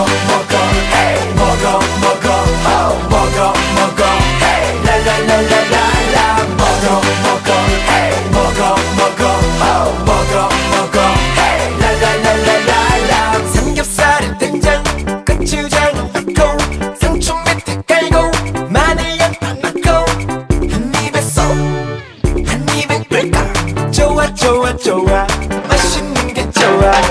먹어 먹어 hey 먹어 먹어 oh 먹어 먹어 hey 라라라라라라 먹어 먹어 hey 먹어 먹어 oh 먹어 먹어 hey 라라라라라라 삼겹살에 된장 고추장 넣고 상추 밑에 깔고 마늘 양파 넣고 한 입에 쏙한 입에 꿀꺽 좋아 좋아 좋아 맛있는 게 좋아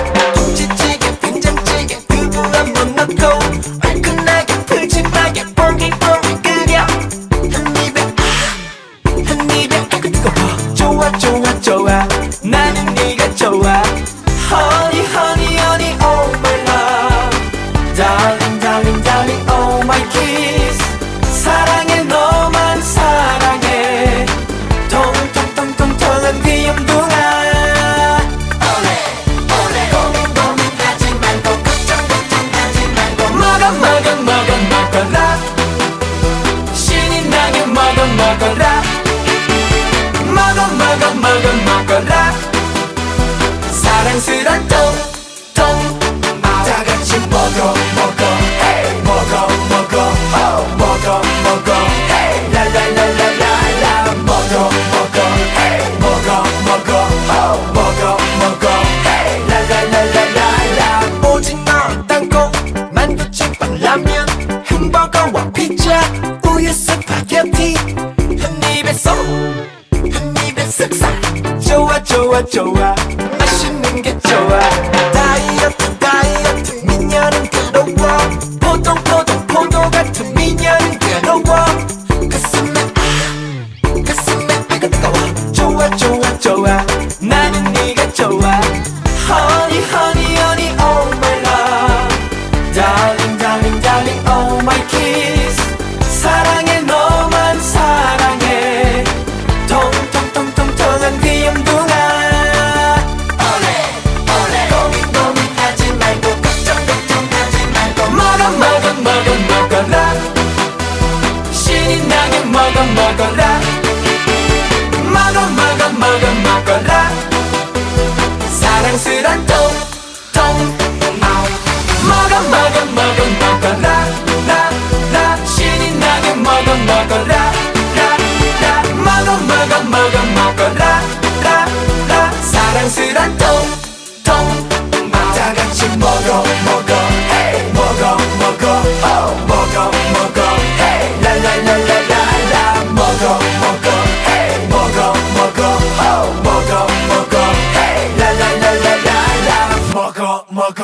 입에 아그 뜨거워 좋아 좋아 좋아. 나는 네가 좋아. Honey 사랑스런 통통 다 같이 먹어 먹어 hey 먹어 먹어 oh 먹어 먹어 hey 라라라라라라 먹어 먹어 hey 먹어 먹어 oh 먹어 먹어 hey 라라라라라라 오징어 땅콩 만두집밥 라면 햄버거와 피자 우유 스파게티 한 입에 쏙한 입에 쓱싹 좋아 좋아 좋아 get your eye. mà còn mà còn ra Muck